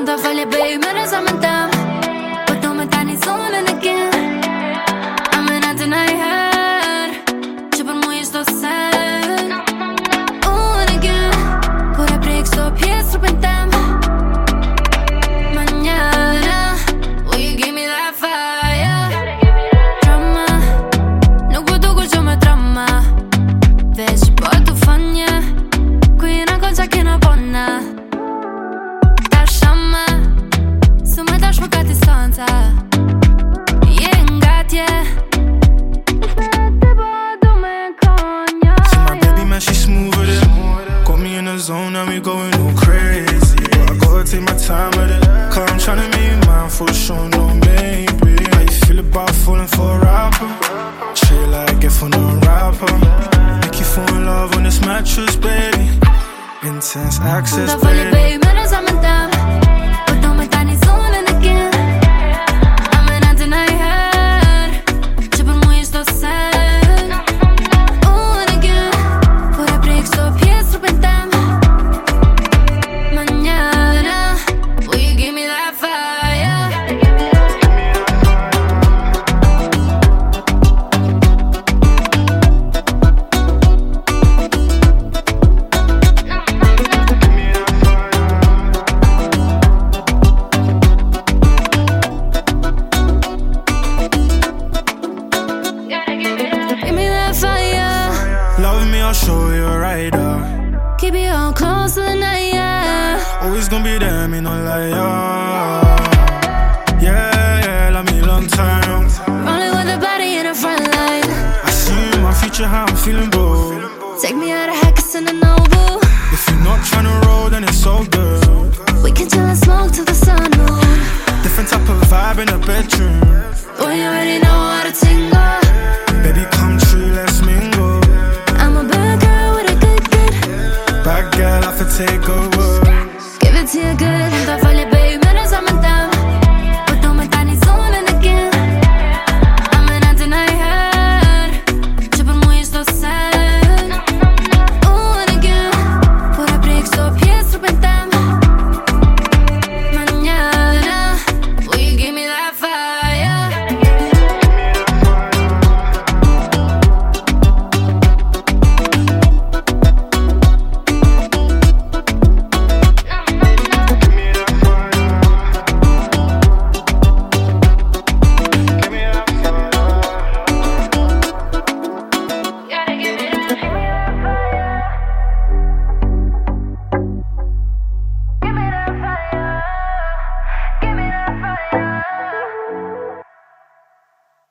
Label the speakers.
Speaker 1: Unë të falje
Speaker 2: man, she smooth with it. Got me in the zone, now we going all crazy. But I gotta take my time with it. Cause I'm tryna make you mine for sure, no maybe. How you feel about falling for a rapper? Straight like if I'm a rapper. Make you fall in love on this mattress, baby. Intense access,
Speaker 1: Unë të falje
Speaker 2: baby. Love me, I'll show you right up.
Speaker 1: Keep it all close to the night, yeah
Speaker 2: Always gonna be there, me no liar. Yeah, yeah, love me long time.
Speaker 1: Rolling with a body in the front line
Speaker 2: I see my future, how I'm feeling, bro.
Speaker 1: Take me out of Hackers in the Noble
Speaker 2: If you're not tryna roll, then it's all good.
Speaker 1: We can chill and smoke till the sun moon
Speaker 2: Different type of vibe in the bedroom.
Speaker 1: Boy, you already know
Speaker 2: sé